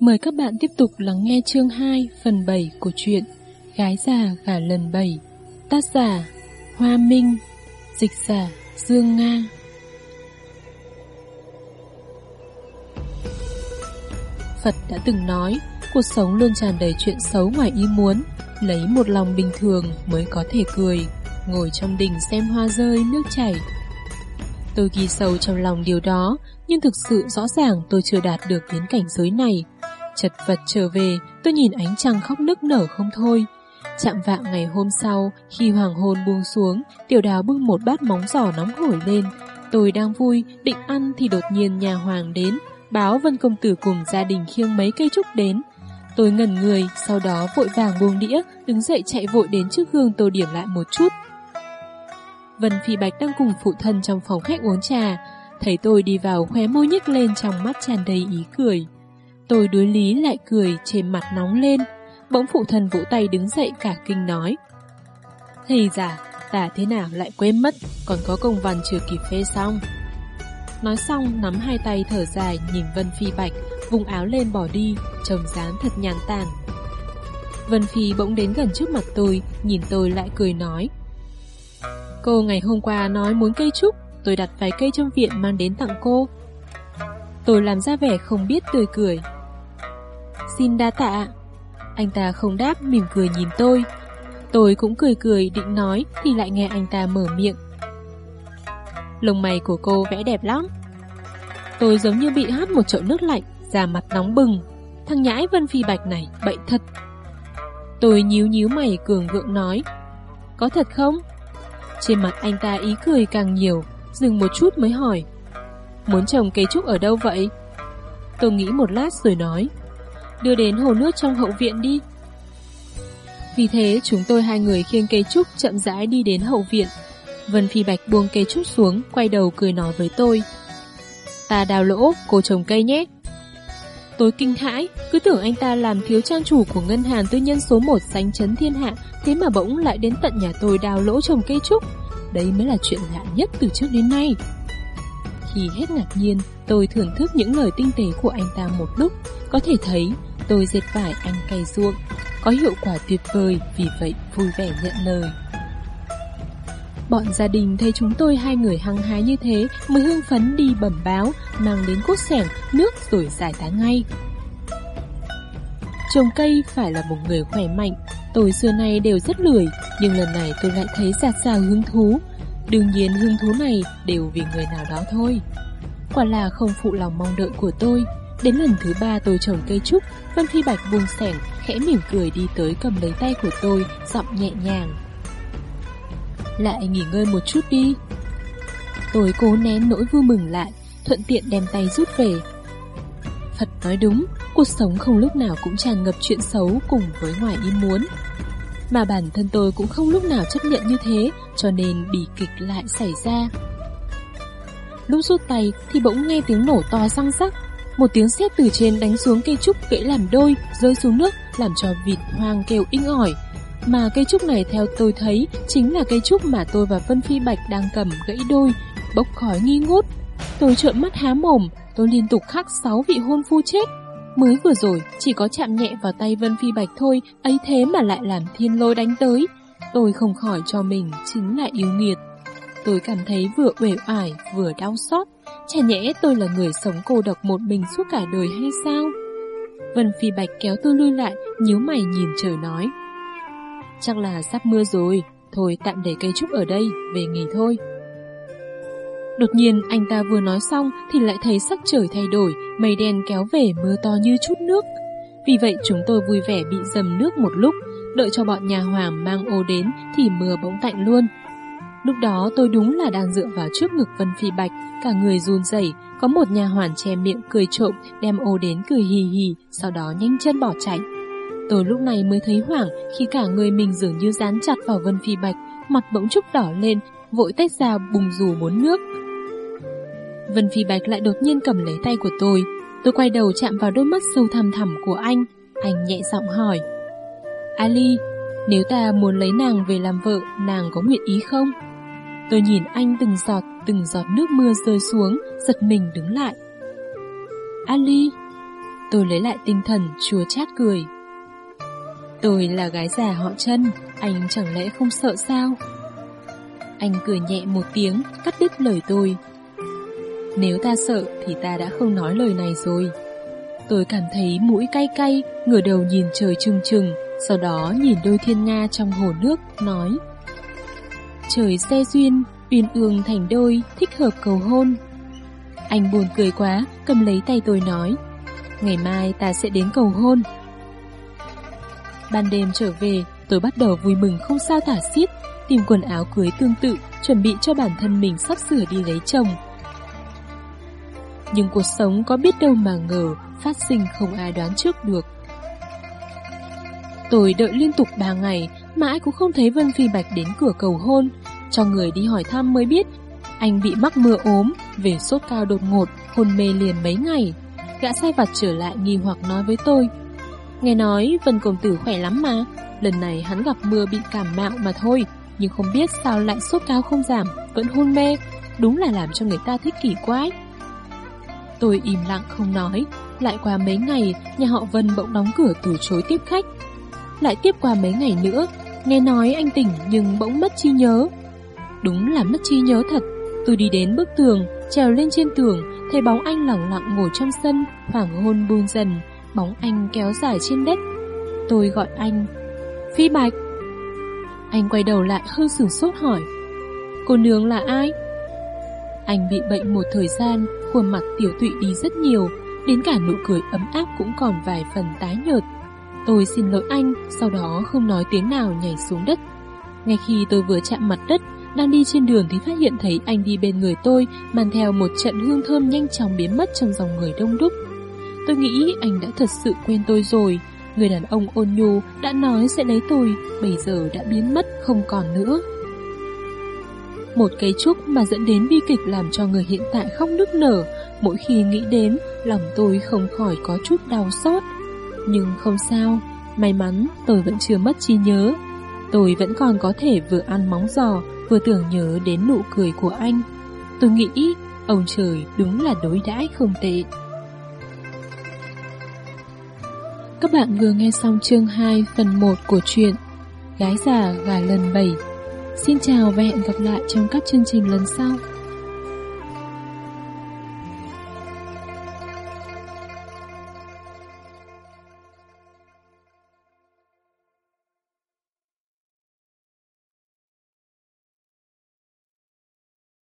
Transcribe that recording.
Mời các bạn tiếp tục lắng nghe chương 2 phần 7 của truyện Gái già gả lần 7 Tác giả Hoa Minh, Dịch giả Dương Nga. Phật đã từng nói, Cuộc sống luôn tràn đầy chuyện xấu ngoài ý muốn, Lấy một lòng bình thường mới có thể cười, Ngồi trong đình xem hoa rơi, nước chảy. Tôi ghi sâu trong lòng điều đó, Nhưng thực sự rõ ràng tôi chưa đạt được đến cảnh giới này. Chật vật trở về, tôi nhìn ánh trăng khóc nức nở không thôi. Chạm vạng ngày hôm sau, khi hoàng hôn buông xuống, tiểu đào bưng một bát móng giò nóng hổi lên. Tôi đang vui, định ăn thì đột nhiên nhà hoàng đến, báo Vân Công Tử cùng gia đình khiêng mấy cây trúc đến. Tôi ngẩn người, sau đó vội vàng buông đĩa, đứng dậy chạy vội đến trước gương tô điểm lại một chút. Vân Phi Bạch đang cùng phụ thân trong phòng khách uống trà, thấy tôi đi vào khóe môi nhếch lên trong mắt tràn đầy ý cười. Tôi đối lý lại cười trên mặt nóng lên. Bỗng phụ thần vỗ tay đứng dậy cả kinh nói. Thầy giả, ta thế nào lại quên mất Còn có công văn chưa kịp phê xong. Nói xong nắm hai tay thở dài Nhìn Vân Phi Bạch Vùng áo lên bỏ đi Trông dáng thật nhàn tàn. Vân Phi bỗng đến gần trước mặt tôi Nhìn tôi lại cười nói. Cô ngày hôm qua nói muốn cây trúc Tôi đặt vài cây trong viện mang đến tặng cô. Tôi làm ra vẻ không biết tươi cười. Xin đa tạ. Anh ta không đáp mỉm cười nhìn tôi. Tôi cũng cười cười định nói thì lại nghe anh ta mở miệng. Lông mày của cô vẽ đẹp lắm. Tôi giống như bị hát một chậu nước lạnh, da mặt nóng bừng. Thằng nhãi Vân Phi Bạch này bậy thật. Tôi nhíu nhíu mày cường gượng nói. Có thật không? Trên mặt anh ta ý cười càng nhiều, dừng một chút mới hỏi. Muốn trồng cây trúc ở đâu vậy? Tôi nghĩ một lát rồi nói đưa đến hồ nước trong hậu viện đi. Vì thế chúng tôi hai người khiêng cây trúc chậm rãi đi đến hậu viện. Vân Phi Bạch buông cây trúc xuống, quay đầu cười nói với tôi. Ta đào lỗ, cô trồng cây nhé. Tôi kinh hãi, cứ tưởng anh ta làm thiếu trang chủ của ngân hàng tư nhân số 1 sánh chấn thiên hạ, thế mà bỗng lại đến tận nhà tôi đào lỗ trồng cây trúc. Đấy mới là chuyện lạ nhất từ trước đến nay. Khi hết ngạc nhiên, tôi thưởng thức những lời tinh tế của anh ta một lúc, có thể thấy Tôi dệt vải anh cày ruộng, có hiệu quả tuyệt vời, vì vậy vui vẻ nhận lời. Bọn gia đình thấy chúng tôi hai người hăng hái như thế mới hưng phấn đi bẩm báo, mang đến cốt sẻng, nước rồi giải tán ngay. Trồng cây phải là một người khỏe mạnh, tôi xưa nay đều rất lười, nhưng lần này tôi lại thấy giạt rào hứng thú. Đương nhiên hứng thú này đều vì người nào đó thôi. Quả là không phụ lòng mong đợi của tôi, Đến lần thứ ba tôi trồng cây trúc, Vân Phi Bạch buông sẻng, khẽ mỉm cười đi tới cầm lấy tay của tôi, giọng nhẹ nhàng. Lại nghỉ ngơi một chút đi. Tôi cố nén nỗi vui mừng lại, thuận tiện đem tay rút về. Phật nói đúng, cuộc sống không lúc nào cũng tràn ngập chuyện xấu cùng với ngoài ý muốn. Mà bản thân tôi cũng không lúc nào chấp nhận như thế, cho nên bị kịch lại xảy ra. Lúc rút tay thì bỗng nghe tiếng nổ to răng rắc, một tiếng sét từ trên đánh xuống cây trúc gãy làm đôi, rơi xuống nước, làm cho vịt hoang kêu inh ỏi. Mà cây trúc này theo tôi thấy chính là cây trúc mà tôi và Vân Phi Bạch đang cầm gãy đôi, bốc khói nghi ngút. Tôi trợn mắt há mồm, tôi liên tục khắc sáu vị hôn phu chết. Mới vừa rồi, chỉ có chạm nhẹ vào tay Vân Phi Bạch thôi, ấy thế mà lại làm thiên lôi đánh tới. Tôi không khỏi cho mình chính là yêu nghiệt. Tôi cảm thấy vừa uể oải vừa đau xót. Chả nhẽ tôi là người sống cô độc một mình suốt cả đời hay sao? Vân Phi Bạch kéo tôi lui lại, nhíu mày nhìn trời nói. Chắc là sắp mưa rồi, thôi tạm để cây trúc ở đây, về nghỉ thôi. Đột nhiên anh ta vừa nói xong thì lại thấy sắc trời thay đổi, mây đen kéo về mưa to như chút nước. Vì vậy chúng tôi vui vẻ bị dầm nước một lúc, đợi cho bọn nhà hoàng mang ô đến thì mưa bỗng tạnh luôn. Lúc đó tôi đúng là đang dựa vào trước ngực Vân Phi Bạch, cả người run rẩy, có một nhà hoàn che miệng cười trộm, đem ô đến cười hì hì, sau đó nhanh chân bỏ chạy. Tôi lúc này mới thấy hoảng khi cả người mình dường như dán chặt vào Vân Phi Bạch, mặt bỗng chốc đỏ lên, vội tách ra bùng rủ bốn nước. Vân Phi Bạch lại đột nhiên cầm lấy tay của tôi, tôi quay đầu chạm vào đôi mắt sâu thẳm thẳm của anh, anh nhẹ giọng hỏi. Ali, nếu ta muốn lấy nàng về làm vợ, nàng có nguyện ý không? Tôi nhìn anh từng giọt, từng giọt nước mưa rơi xuống, giật mình đứng lại. Ali! Tôi lấy lại tinh thần, chua chát cười. Tôi là gái già họ chân, anh chẳng lẽ không sợ sao? Anh cười nhẹ một tiếng, cắt đứt lời tôi. Nếu ta sợ thì ta đã không nói lời này rồi. Tôi cảm thấy mũi cay cay, ngửa đầu nhìn trời trừng trừng, sau đó nhìn đôi thiên nga trong hồ nước, nói Trời xe duyên, uyên ương thành đôi, thích hợp cầu hôn. Anh buồn cười quá, cầm lấy tay tôi nói Ngày mai ta sẽ đến cầu hôn. Ban đêm trở về, tôi bắt đầu vui mừng không sao tả xiết, tìm quần áo cưới tương tự, chuẩn bị cho bản thân mình sắp sửa đi lấy chồng. Nhưng cuộc sống có biết đâu mà ngờ, phát sinh không ai đoán trước được. Tôi đợi liên tục 3 ngày, mãi cũng không thấy Vân Phi Bạch đến cửa cầu hôn. Cho người đi hỏi thăm mới biết, anh bị mắc mưa ốm, về sốt cao đột ngột, hôn mê liền mấy ngày. Gã sai vặt trở lại nghi hoặc nói với tôi. Nghe nói Vân Công Tử khỏe lắm mà, lần này hắn gặp mưa bị cảm mạo mà thôi, nhưng không biết sao lại sốt cao không giảm, vẫn hôn mê, đúng là làm cho người ta thích kỳ quái. Tôi im lặng không nói, lại qua mấy ngày, nhà họ Vân bỗng đóng cửa từ chối tiếp khách. Lại tiếp qua mấy ngày nữa, nghe nói anh tỉnh nhưng bỗng mất chi nhớ. Đúng là mất chi nhớ thật, tôi đi đến bức tường, trèo lên trên tường, thấy bóng anh lặng lặng ngồi trong sân, Khoảng hôn buông dần, bóng anh kéo dài trên đất. Tôi gọi anh, Phi Bạch. Anh quay đầu lại hơi sửng sốt hỏi, cô nương là ai? Anh bị bệnh một thời gian, khuôn mặt tiểu tụy đi rất nhiều, đến cả nụ cười ấm áp cũng còn vài phần tái nhợt. Tôi xin lỗi anh, sau đó không nói tiếng nào nhảy xuống đất. Ngay khi tôi vừa chạm mặt đất, đang đi trên đường thì phát hiện thấy anh đi bên người tôi, mang theo một trận hương thơm nhanh chóng biến mất trong dòng người đông đúc. Tôi nghĩ anh đã thật sự quên tôi rồi. Người đàn ông ôn nhu đã nói sẽ lấy tôi, bây giờ đã biến mất không còn nữa. Một cây trúc mà dẫn đến bi kịch làm cho người hiện tại không nức nở, mỗi khi nghĩ đến, lòng tôi không khỏi có chút đau xót. Nhưng không sao, may mắn tôi vẫn chưa mất trí nhớ. Tôi vẫn còn có thể vừa ăn móng giò, vừa tưởng nhớ đến nụ cười của anh. Tôi nghĩ, ông trời đúng là đối đãi không tệ. Các bạn vừa nghe xong chương 2 phần 1 của truyện Gái già gà lần 7 Xin chào và hẹn gặp lại trong các chương trình lần sau.